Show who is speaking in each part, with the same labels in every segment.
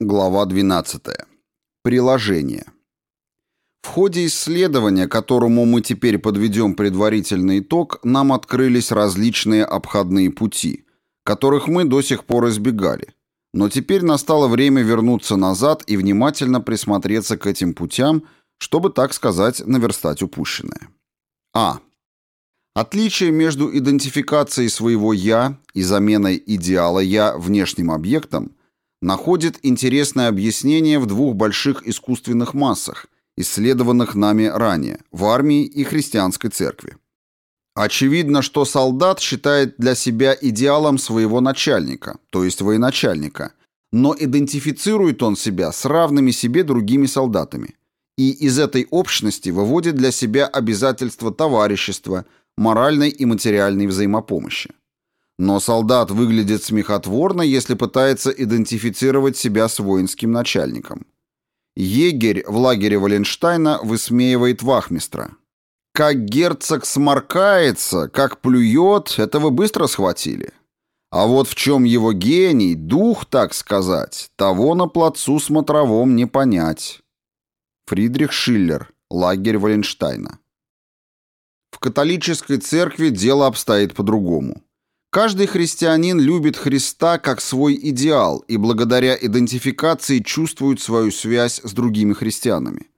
Speaker 1: Глава 12. Приложение. В ходе исследования, которому мы теперь подведем предварительный итог, нам открылись различные обходные пути, которых мы до сих пор избегали. Но теперь настало время вернуться назад и внимательно присмотреться к этим путям, чтобы, так сказать, наверстать упущенное. А. Отличие между идентификацией своего «я» и заменой идеала «я» внешним объектом находит интересное объяснение в двух больших искусственных массах, исследованных нами ранее, в армии и христианской церкви. Очевидно, что солдат считает для себя идеалом своего начальника, то есть военачальника, но идентифицирует он себя с равными себе другими солдатами. И из этой общности выводит для себя обязательства товарищества, моральной и материальной взаимопомощи. Но солдат выглядит смехотворно, если пытается идентифицировать себя с воинским начальником. Егерь в лагере Валенштайна высмеивает вахмистра. Как герцог сморкается, как плюет, это вы быстро схватили. А вот в чем его гений, дух, так сказать, того на плацу смотровом не понять. Фридрих Шиллер, лагерь Валенштайна. В католической церкви дело обстоит по-другому. Каждый христианин любит Христа как свой идеал и благодаря идентификации чувствует свою связь с другими христианами.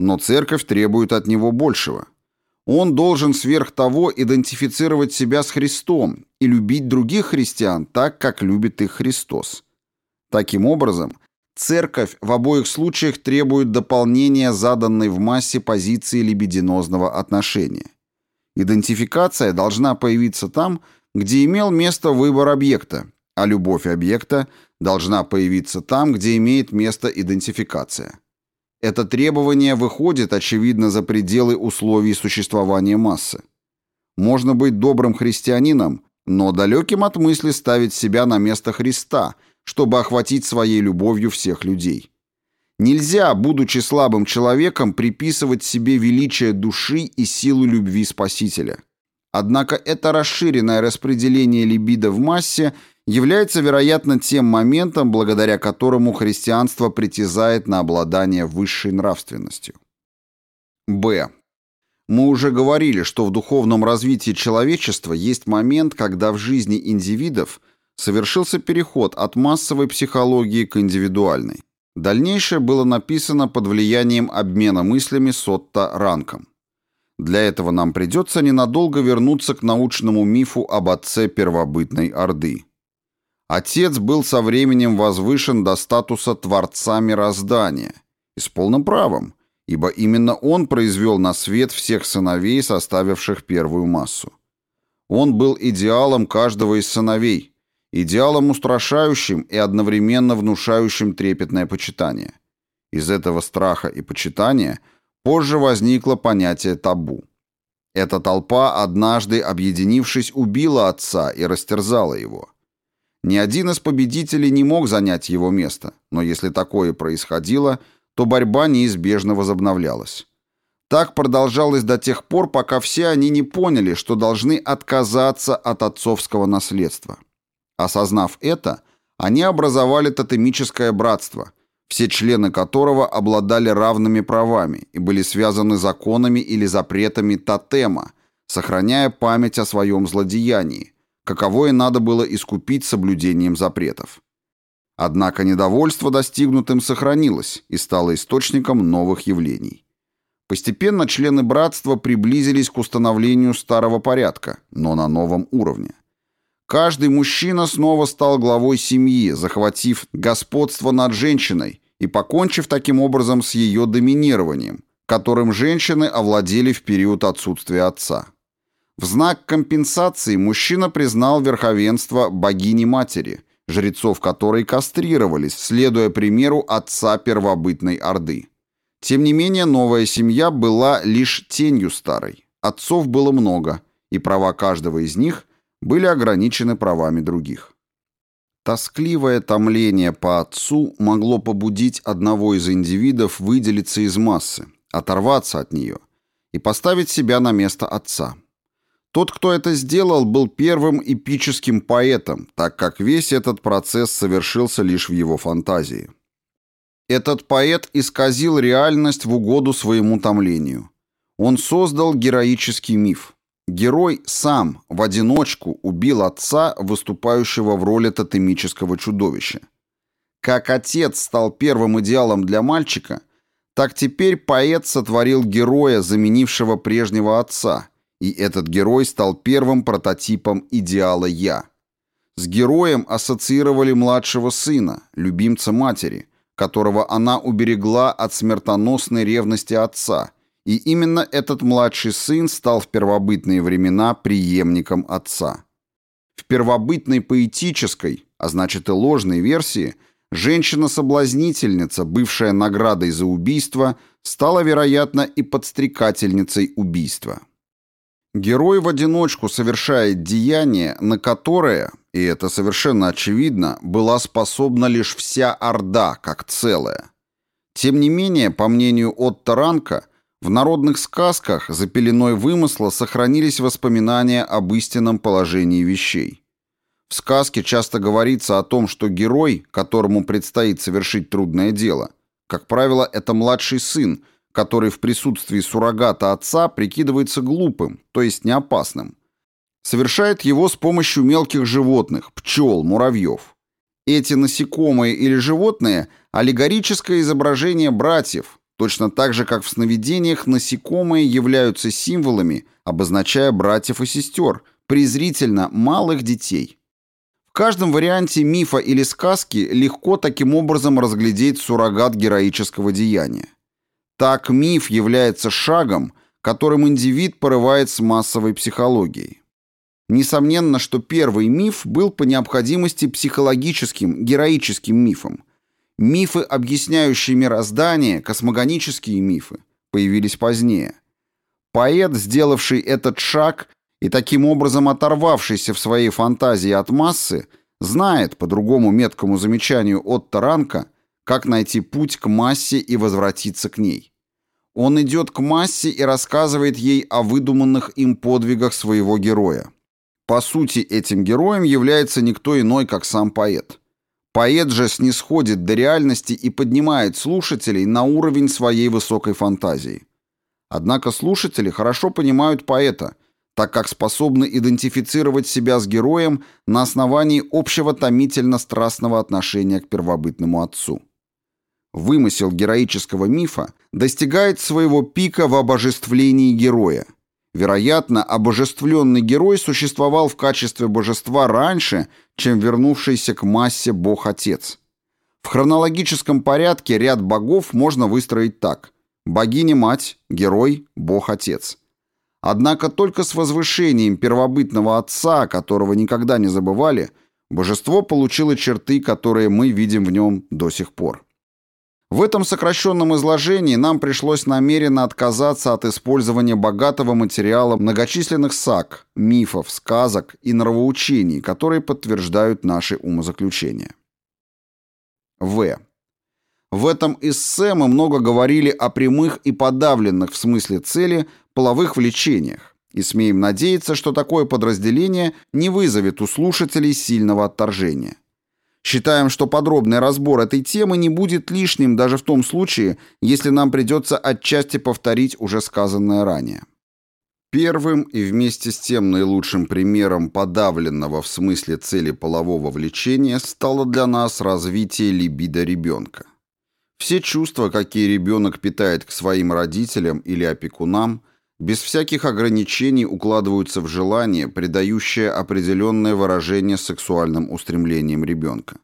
Speaker 1: Но церковь требует от него большего. Он должен сверх того идентифицировать себя с Христом и любить других христиан так, как любит их Христос. Таким образом, церковь в обоих случаях требует дополнения заданной в массе позиции либидинозного отношения. Идентификация должна появиться там, где имел место выбор объекта, а любовь объекта должна появиться там, где имеет место идентификация. Это требование выходит, очевидно, за пределы условий существования массы. Можно быть добрым христианином, но далеким от мысли ставить себя на место Христа, чтобы охватить своей любовью всех людей. Нельзя, будучи слабым человеком, приписывать себе величие души и силу любви Спасителя. Однако это расширенное распределение либидо в массе является, вероятно, тем моментом, благодаря которому христианство притязает на обладание высшей нравственностью. Б. Мы уже говорили, что в духовном развитии человечества есть момент, когда в жизни индивидов совершился переход от массовой психологии к индивидуальной. Дальнейшее было написано под влиянием обмена мыслями Сотта Ранком. Для этого нам придется ненадолго вернуться к научному мифу об отце первобытной Орды. Отец был со временем возвышен до статуса Творца мироздания, и с полным правом, ибо именно он произвел на свет всех сыновей, составивших первую массу. Он был идеалом каждого из сыновей, идеалом устрашающим и одновременно внушающим трепетное почитание. Из этого страха и почитания – Позже возникло понятие табу. Эта толпа, однажды объединившись, убила отца и растерзала его. Ни один из победителей не мог занять его место, но если такое происходило, то борьба неизбежно возобновлялась. Так продолжалось до тех пор, пока все они не поняли, что должны отказаться от отцовского наследства. Осознав это, они образовали тотемическое братство, все члены которого обладали равными правами и были связаны законами или запретами тотема, сохраняя память о своем злодеянии, каковое надо было искупить соблюдением запретов. Однако недовольство достигнутым сохранилось и стало источником новых явлений. Постепенно члены братства приблизились к установлению старого порядка, но на новом уровне. Каждый мужчина снова стал главой семьи, захватив господство над женщиной и покончив таким образом с ее доминированием, которым женщины овладели в период отсутствия отца. В знак компенсации мужчина признал верховенство богини-матери, жрецов которой кастрировались, следуя примеру отца первобытной Орды. Тем не менее, новая семья была лишь тенью старой. Отцов было много, и права каждого из них были ограничены правами других. Тоскливое томление по отцу могло побудить одного из индивидов выделиться из массы, оторваться от нее и поставить себя на место отца. Тот, кто это сделал, был первым эпическим поэтом, так как весь этот процесс совершился лишь в его фантазии. Этот поэт исказил реальность в угоду своему томлению. Он создал героический миф. Герой сам, в одиночку, убил отца, выступающего в роли тотемического чудовища. Как отец стал первым идеалом для мальчика, так теперь поэт сотворил героя, заменившего прежнего отца, и этот герой стал первым прототипом идеала «я». С героем ассоциировали младшего сына, любимца матери, которого она уберегла от смертоносной ревности отца, и именно этот младший сын стал в первобытные времена преемником отца. В первобытной поэтической, а значит и ложной версии – Женщина-соблазнительница, бывшая наградой за убийство, стала, вероятно, и подстрекательницей убийства. Герой в одиночку совершает деяние, на которое, и это совершенно очевидно, была способна лишь вся Орда как целая. Тем не менее, по мнению Отто Ранка, в народных сказках за пеленой вымысла сохранились воспоминания об истинном положении вещей. В сказке часто говорится о том, что герой, которому предстоит совершить трудное дело, как правило, это младший сын, который в присутствии суррогата отца прикидывается глупым, то есть неопасным. Совершает его с помощью мелких животных, пчел, муравьев. Эти насекомые или животные – аллегорическое изображение братьев, точно так же, как в сновидениях насекомые являются символами, обозначая братьев и сестер, презрительно малых детей. В каждом варианте мифа или сказки легко таким образом разглядеть суррогат героического деяния. Так миф является шагом, которым индивид порывает с массовой психологией. Несомненно, что первый миф был по необходимости психологическим, героическим мифом. Мифы, объясняющие мироздание, космогонические мифы, появились позднее. Поэт, сделавший этот шаг, и таким образом оторвавшийся в своей фантазии от массы, знает, по другому меткому замечанию от Таранка, как найти путь к массе и возвратиться к ней. Он идет к массе и рассказывает ей о выдуманных им подвигах своего героя. По сути, этим героем является никто иной, как сам поэт. Поэт же снисходит до реальности и поднимает слушателей на уровень своей высокой фантазии. Однако слушатели хорошо понимают поэта – так как способны идентифицировать себя с героем на основании общего томительно-страстного отношения к первобытному отцу. Вымысел героического мифа достигает своего пика в обожествлении героя. Вероятно, обожествленный герой существовал в качестве божества раньше, чем вернувшийся к массе бог-отец. В хронологическом порядке ряд богов можно выстроить так. Богиня-мать, герой, бог-отец. Однако только с возвышением первобытного отца, которого никогда не забывали, божество получило черты, которые мы видим в нем до сих пор. В этом сокращенном изложении нам пришлось намеренно отказаться от использования богатого материала многочисленных саг, мифов, сказок и нравоучений, которые подтверждают наши умозаключения. В. В этом эссе мы много говорили о прямых и подавленных в смысле цели половых влечениях, и смеем надеяться, что такое подразделение не вызовет у слушателей сильного отторжения. Считаем, что подробный разбор этой темы не будет лишним даже в том случае, если нам придется отчасти повторить уже сказанное ранее. Первым и вместе с тем наилучшим примером подавленного в смысле цели полового влечения стало для нас развитие либидо ребенка. Все чувства, какие ребенок питает к своим родителям или опекунам, без всяких ограничений укладываются в желание, придающее определенное выражение сексуальным устремлениям ребенка.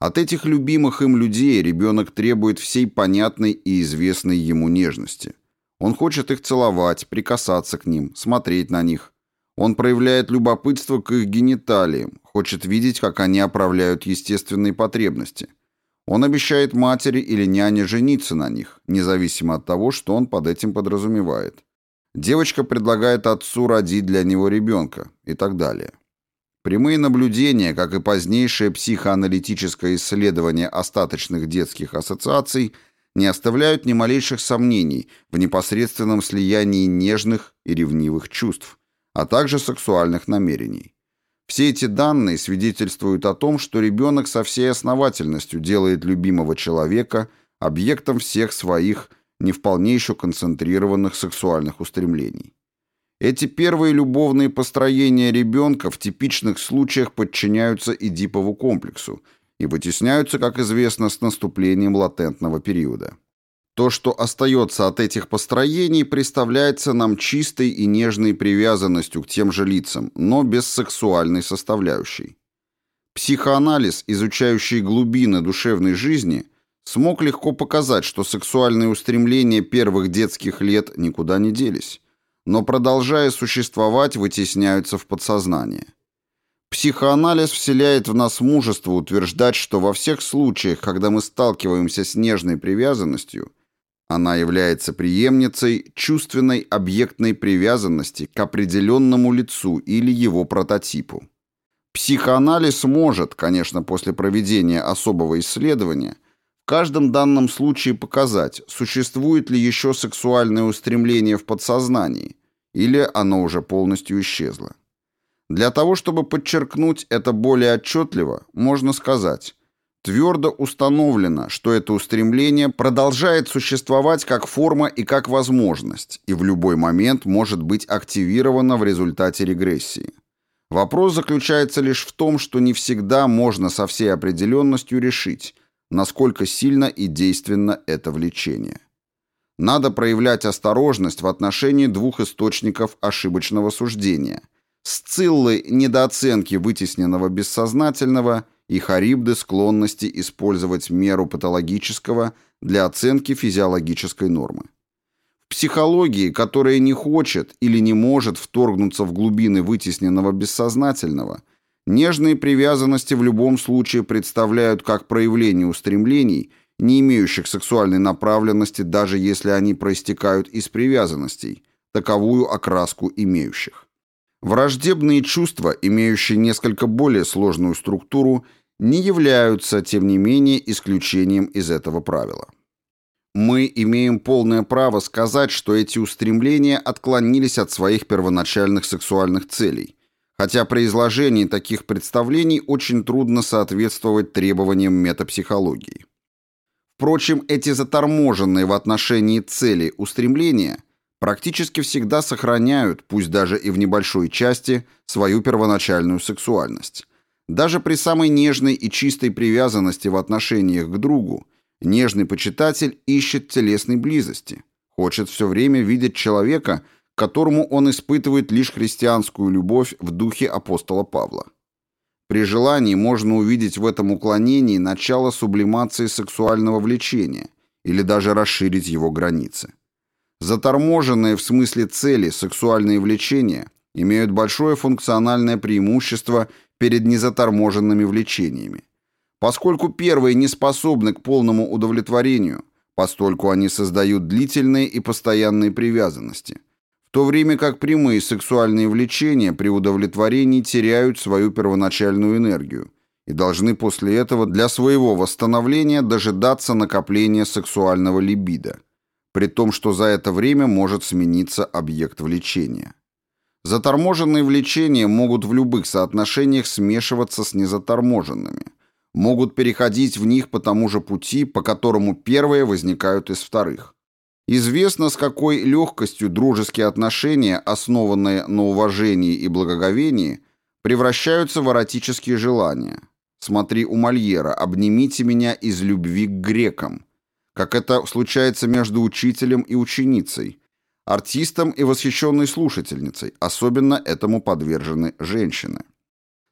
Speaker 1: От этих любимых им людей ребенок требует всей понятной и известной ему нежности. Он хочет их целовать, прикасаться к ним, смотреть на них. Он проявляет любопытство к их гениталиям, хочет видеть, как они оправляют естественные потребности. Он обещает матери или няне жениться на них, независимо от того, что он под этим подразумевает. Девочка предлагает отцу родить для него ребенка и так далее. Прямые наблюдения, как и позднейшее психоаналитическое исследование остаточных детских ассоциаций, не оставляют ни малейших сомнений в непосредственном слиянии нежных и ревнивых чувств, а также сексуальных намерений. Все эти данные свидетельствуют о том, что ребенок со всей основательностью делает любимого человека объектом всех своих не вполне еще концентрированных сексуальных устремлений. Эти первые любовные построения ребенка в типичных случаях подчиняются Эдипову комплексу и вытесняются, как известно, с наступлением латентного периода. То, что остается от этих построений, представляется нам чистой и нежной привязанностью к тем же лицам, но без сексуальной составляющей. Психоанализ, изучающий глубины душевной жизни, смог легко показать, что сексуальные устремления первых детских лет никуда не делись, но, продолжая существовать, вытесняются в подсознание. Психоанализ вселяет в нас мужество утверждать, что во всех случаях, когда мы сталкиваемся с нежной привязанностью, она является преемницей чувственной объектной привязанности к определенному лицу или его прототипу. Психоанализ может, конечно, после проведения особого исследования, в каждом данном случае показать, существует ли еще сексуальное устремление в подсознании, или оно уже полностью исчезло. Для того, чтобы подчеркнуть это более отчетливо, можно сказать, твердо установлено, что это устремление продолжает существовать как форма и как возможность, и в любой момент может быть активировано в результате регрессии. Вопрос заключается лишь в том, что не всегда можно со всей определенностью решить, насколько сильно и действенно это влечение. Надо проявлять осторожность в отношении двух источников ошибочного суждения – Сциллы недооценки вытесненного бессознательного и Харибды склонности использовать меру патологического для оценки физиологической нормы психологии, которая не хочет или не может вторгнуться в глубины вытесненного бессознательного, нежные привязанности в любом случае представляют как проявление устремлений, не имеющих сексуальной направленности, даже если они проистекают из привязанностей, таковую окраску имеющих. Враждебные чувства, имеющие несколько более сложную структуру, не являются, тем не менее, исключением из этого правила. Мы имеем полное право сказать, что эти устремления отклонились от своих первоначальных сексуальных целей, хотя при изложении таких представлений очень трудно соответствовать требованиям метапсихологии. Впрочем, эти заторможенные в отношении цели устремления практически всегда сохраняют, пусть даже и в небольшой части, свою первоначальную сексуальность. Даже при самой нежной и чистой привязанности в отношениях к другу Нежный почитатель ищет телесной близости, хочет все время видеть человека, которому он испытывает лишь христианскую любовь в духе апостола Павла. При желании можно увидеть в этом уклонении начало сублимации сексуального влечения или даже расширить его границы. Заторможенные в смысле цели сексуальные влечения имеют большое функциональное преимущество перед незаторможенными влечениями, Поскольку первые не способны к полному удовлетворению, постольку они создают длительные и постоянные привязанности, то время как прямые сексуальные влечения при удовлетворении теряют свою первоначальную энергию и должны после этого для своего восстановления дожидаться накопления сексуального либидо, при том, что за это время может смениться объект влечения. Заторможенные влечения могут в любых соотношениях смешиваться с незаторможенными – могут переходить в них по тому же пути, по которому первые возникают из вторых. Известно, с какой легкостью дружеские отношения, основанные на уважении и благоговении, превращаются в эротические желания. Смотри у Мольера «Обнимите меня из любви к грекам», как это случается между учителем и ученицей, артистом и восхищенной слушательницей, особенно этому подвержены женщины.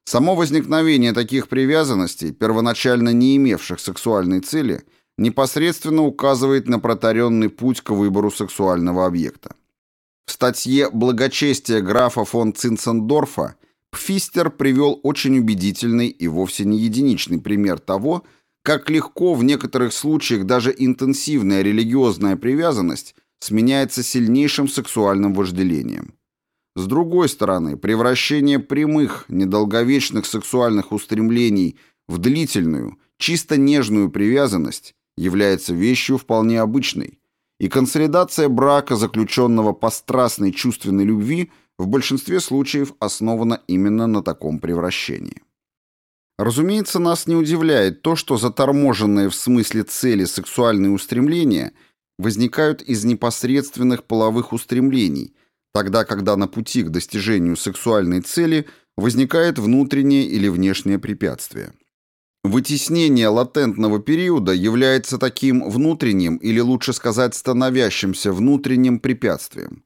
Speaker 1: Само возникновение таких привязанностей, первоначально не имевших сексуальной цели, непосредственно указывает на протаренный путь к выбору сексуального объекта. В статье «Благочестие графа фон Цинцендорфа» Пфистер привел очень убедительный и вовсе не единичный пример того, как легко в некоторых случаях даже интенсивная религиозная привязанность сменяется сильнейшим сексуальным вожделением. С другой стороны, превращение прямых, недолговечных сексуальных устремлений в длительную, чисто нежную привязанность является вещью вполне обычной, и консолидация брака, заключенного по страстной чувственной любви, в большинстве случаев основана именно на таком превращении. Разумеется, нас не удивляет то, что заторможенные в смысле цели сексуальные устремления возникают из непосредственных половых устремлений, тогда когда на пути к достижению сексуальной цели возникает внутреннее или внешнее препятствие. Вытеснение латентного периода является таким внутренним или лучше сказать становящимся внутренним препятствием.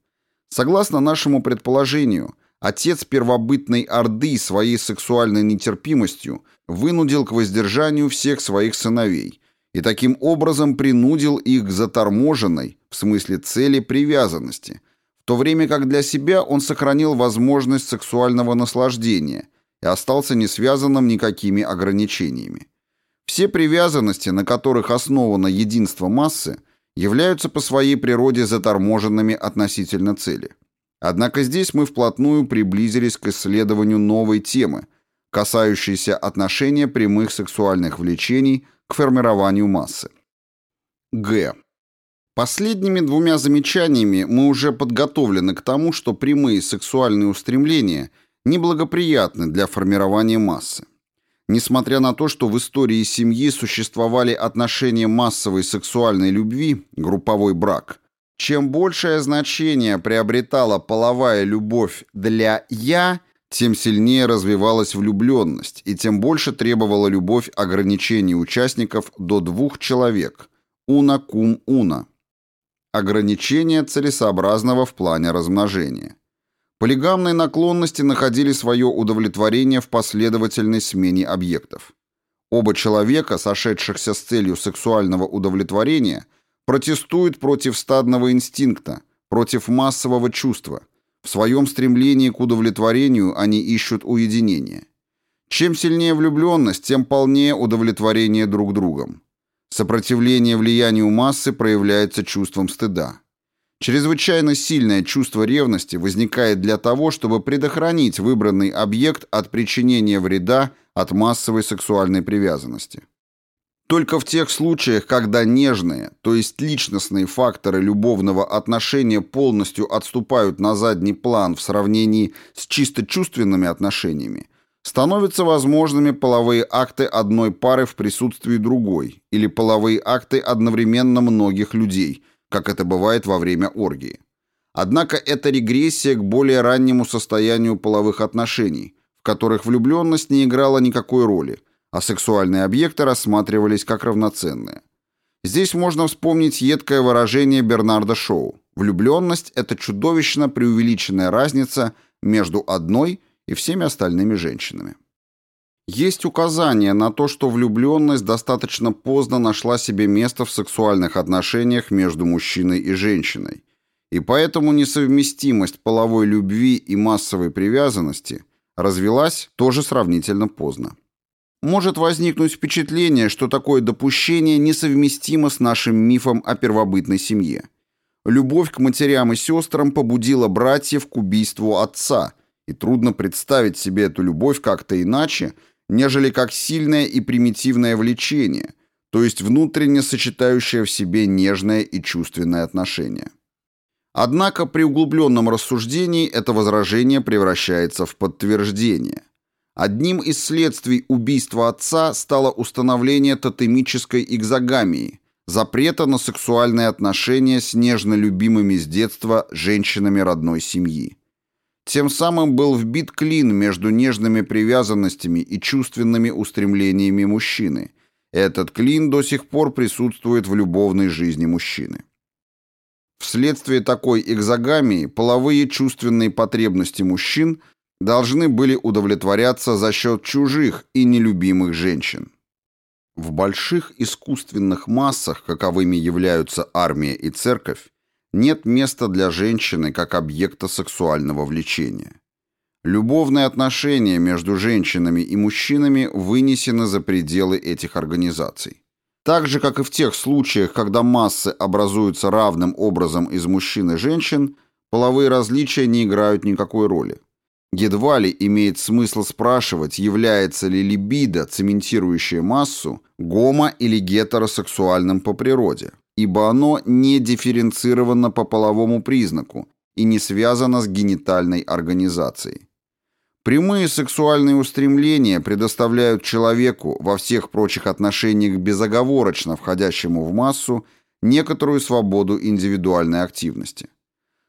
Speaker 1: Согласно нашему предположению, Отец первобытной Орды своей сексуальной нетерпимостью вынудил к воздержанию всех своих сыновей и таким образом принудил их к заторможенной, в смысле цели, привязанности, в то время как для себя он сохранил возможность сексуального наслаждения и остался не связанным никакими ограничениями. Все привязанности, на которых основано единство массы, являются по своей природе заторможенными относительно цели – Однако здесь мы вплотную приблизились к исследованию новой темы, касающейся отношения прямых сексуальных влечений к формированию массы. Г. Последними двумя замечаниями мы уже подготовлены к тому, что прямые сексуальные устремления неблагоприятны для формирования массы. Несмотря на то, что в истории семьи существовали отношения массовой сексуальной любви, групповой брак, чем большее значение приобретала половая любовь для «я», тем сильнее развивалась влюбленность, и тем больше требовала любовь ограничений участников до двух человек – уна кум уна. Ограничения целесообразного в плане размножения. Полигамные наклонности находили свое удовлетворение в последовательной смене объектов. Оба человека, сошедшихся с целью сексуального удовлетворения – протестуют против стадного инстинкта, против массового чувства. В своем стремлении к удовлетворению они ищут уединение. Чем сильнее влюбленность, тем полнее удовлетворение друг другом. Сопротивление влиянию массы проявляется чувством стыда. Чрезвычайно сильное чувство ревности возникает для того, чтобы предохранить выбранный объект от причинения вреда от массовой сексуальной привязанности. Только в тех случаях, когда нежные, то есть личностные факторы любовного отношения полностью отступают на задний план в сравнении с чисто чувственными отношениями, становятся возможными половые акты одной пары в присутствии другой или половые акты одновременно многих людей, как это бывает во время оргии. Однако это регрессия к более раннему состоянию половых отношений, в которых влюбленность не играла никакой роли – а сексуальные объекты рассматривались как равноценные. Здесь можно вспомнить едкое выражение Бернарда Шоу. Влюбленность – это чудовищно преувеличенная разница между одной и всеми остальными женщинами. Есть указание на то, что влюбленность достаточно поздно нашла себе место в сексуальных отношениях между мужчиной и женщиной, и поэтому несовместимость половой любви и массовой привязанности развелась тоже сравнительно поздно может возникнуть впечатление, что такое допущение несовместимо с нашим мифом о первобытной семье. Любовь к матерям и сестрам побудила братьев к убийству отца, и трудно представить себе эту любовь как-то иначе, нежели как сильное и примитивное влечение, то есть внутренне сочетающее в себе нежное и чувственное отношение. Однако при углубленном рассуждении это возражение превращается в подтверждение – Одним из следствий убийства отца стало установление тотемической экзогамии, запрета на сексуальные отношения с нежно любимыми с детства женщинами родной семьи. Тем самым был вбит клин между нежными привязанностями и чувственными устремлениями мужчины. Этот клин до сих пор присутствует в любовной жизни мужчины. Вследствие такой экзогамии половые чувственные потребности мужчин – должны были удовлетворяться за счет чужих и нелюбимых женщин. В больших искусственных массах, каковыми являются армия и церковь, нет места для женщины как объекта сексуального влечения. Любовные отношения между женщинами и мужчинами вынесены за пределы этих организаций. Так же, как и в тех случаях, когда массы образуются равным образом из мужчин и женщин, половые различия не играют никакой роли. Едва ли имеет смысл спрашивать, является ли либидо, цементирующая массу, гомо- или гетеросексуальным по природе, ибо оно не дифференцировано по половому признаку и не связано с генитальной организацией. Прямые сексуальные устремления предоставляют человеку во всех прочих отношениях безоговорочно входящему в массу некоторую свободу индивидуальной активности.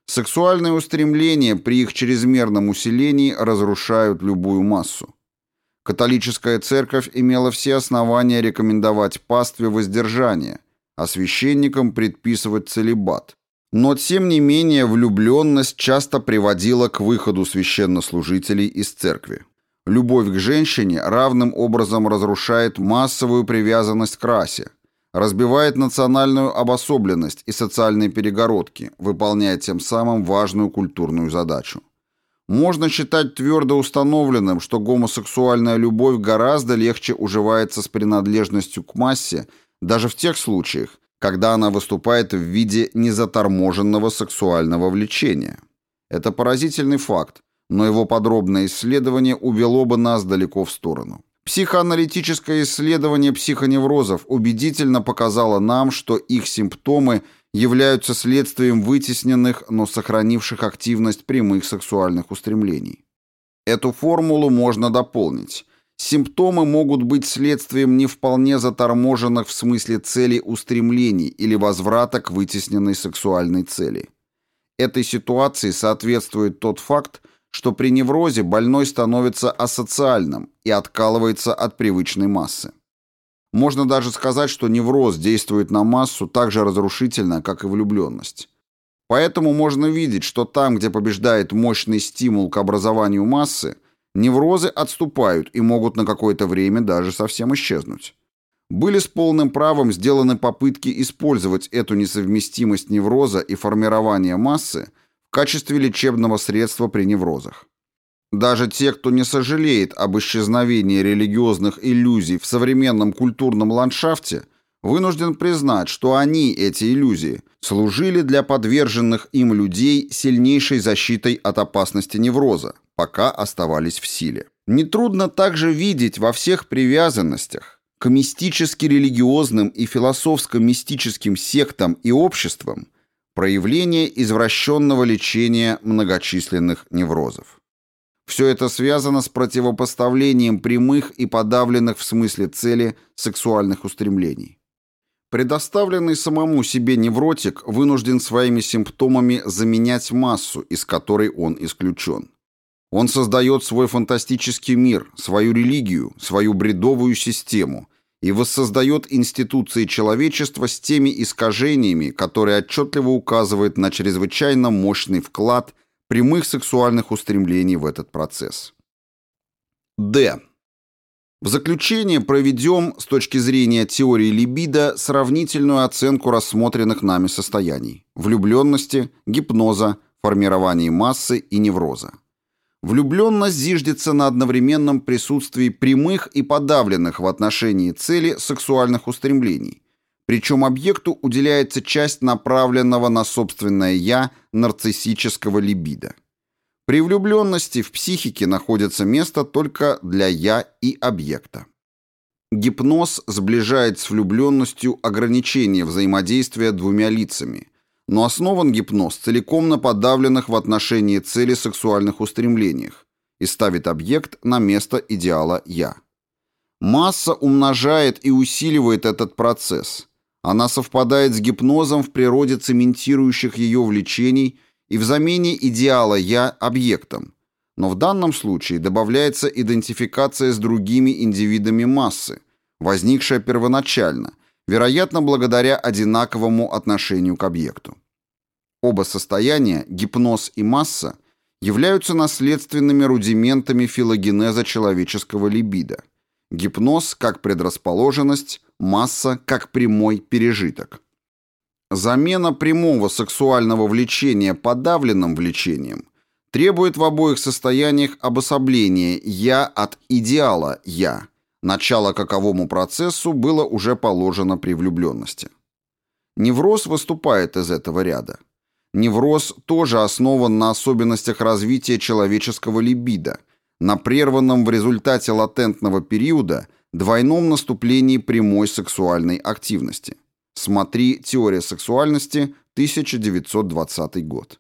Speaker 1: Сексуальные устремления при их чрезмерном усилении разрушают любую массу. Католическая церковь имела все основания рекомендовать пастве воздержание, а священникам предписывать целебат, но, тем не менее, влюбленность часто приводила к выходу священнослужителей из церкви. Любовь к женщине равным образом разрушает массовую привязанность к расе, разбивает национальную обособленность и социальные перегородки, выполняя тем самым важную культурную задачу. Можно считать твердо установленным, что гомосексуальная любовь гораздо легче уживается с принадлежностью к массе даже в тех случаях, когда она выступает в виде незаторможенного сексуального влечения. Это поразительный факт, но его подробное исследование увело бы нас далеко в сторону. Психоаналитическое исследование психоневрозов убедительно показало нам, что их симптомы являются следствием вытесненных, но сохранивших активность прямых сексуальных устремлений. Эту формулу можно дополнить. Симптомы могут быть следствием не вполне заторможенных в смысле цели устремлений или возврата к вытесненной сексуальной цели. Этой ситуации соответствует тот факт, что при неврозе больной становится асоциальным и откалывается от привычной массы. Можно даже сказать, что невроз действует на массу так же разрушительно, как и влюбленность. Поэтому можно видеть, что там, где побеждает мощный стимул к образованию массы, Неврозы отступают и могут на какое-то время даже совсем исчезнуть. Были с полным правом сделаны попытки использовать эту несовместимость невроза и формирования массы в качестве лечебного средства при неврозах. Даже те, кто не сожалеет об исчезновении религиозных иллюзий в современном культурном ландшафте, вынужден признать, что они, эти иллюзии, служили для подверженных им людей сильнейшей защитой от опасности невроза, пока оставались в силе. Нетрудно также видеть во всех привязанностях к мистически-религиозным и философско-мистическим сектам и обществам проявление извращенного лечения многочисленных неврозов. Все это связано с противопоставлением прямых и подавленных в смысле цели сексуальных устремлений. Предоставленный самому себе невротик вынужден своими симптомами заменять массу, из которой он исключен. Он создает свой фантастический мир, свою религию, свою бредовую систему и воссоздает институции человечества с теми искажениями, которые отчетливо указывают на чрезвычайно мощный вклад прямых сексуальных устремлений в этот процесс. Д. В заключение проведем с точки зрения теории либидо сравнительную оценку рассмотренных нами состояний – влюбленности, гипноза, формирования массы и невроза. Влюбленность зиждется на одновременном присутствии прямых и подавленных в отношении цели сексуальных устремлений, причем объекту уделяется часть направленного на собственное «я» нарциссического либидо. При влюбленности в психике находится место только для «я» и объекта. Гипноз сближает с влюбленностью ограничение взаимодействия двумя лицами – но основан гипноз целиком на подавленных в отношении цели сексуальных устремлениях и ставит объект на место идеала «я». Масса умножает и усиливает этот процесс. Она совпадает с гипнозом в природе цементирующих ее влечений и в замене идеала «я» объектом. Но в данном случае добавляется идентификация с другими индивидами массы, возникшая первоначально – вероятно, благодаря одинаковому отношению к объекту. Оба состояния, гипноз и масса, являются наследственными рудиментами филогенеза человеческого либидо. Гипноз как предрасположенность, масса как прямой пережиток. Замена прямого сексуального влечения подавленным влечением требует в обоих состояниях обособления «я» от идеала «я», Начало каковому процессу было уже положено при влюбленности. Невроз выступает из этого ряда. Невроз тоже основан на особенностях развития человеческого либидо, на прерванном в результате латентного периода двойном наступлении прямой сексуальной активности. Смотри «Теория сексуальности», 1920 год.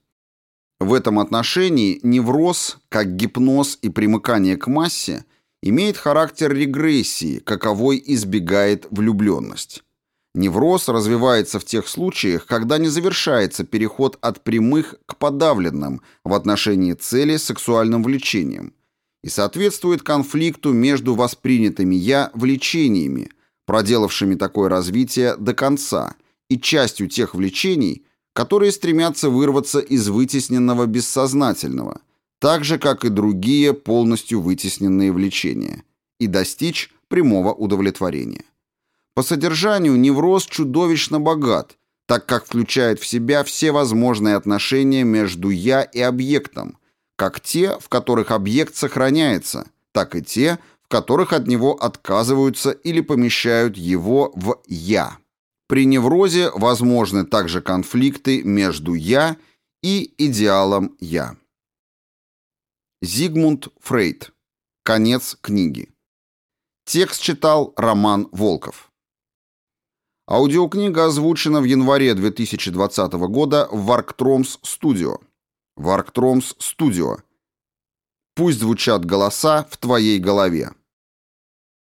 Speaker 1: В этом отношении невроз, как гипноз и примыкание к массе, имеет характер регрессии, каковой избегает влюбленность. Невроз развивается в тех случаях, когда не завершается переход от прямых к подавленным в отношении цели сексуальным влечением и соответствует конфликту между воспринятыми «я» влечениями, проделавшими такое развитие до конца, и частью тех влечений, которые стремятся вырваться из вытесненного бессознательного, так же, как и другие полностью вытесненные влечения, и достичь прямого удовлетворения. По содержанию невроз чудовищно богат, так как включает в себя все возможные отношения между «я» и объектом, как те, в которых объект сохраняется, так и те, в которых от него отказываются или помещают его в «я». При неврозе возможны также конфликты между «я» и идеалом «я». Зигмунд Фрейд. Конец книги. Текст читал Роман Волков. Аудиокнига озвучена в январе 2020 года в Варктромс Студио. Варктромс Студио. Пусть звучат голоса в твоей голове.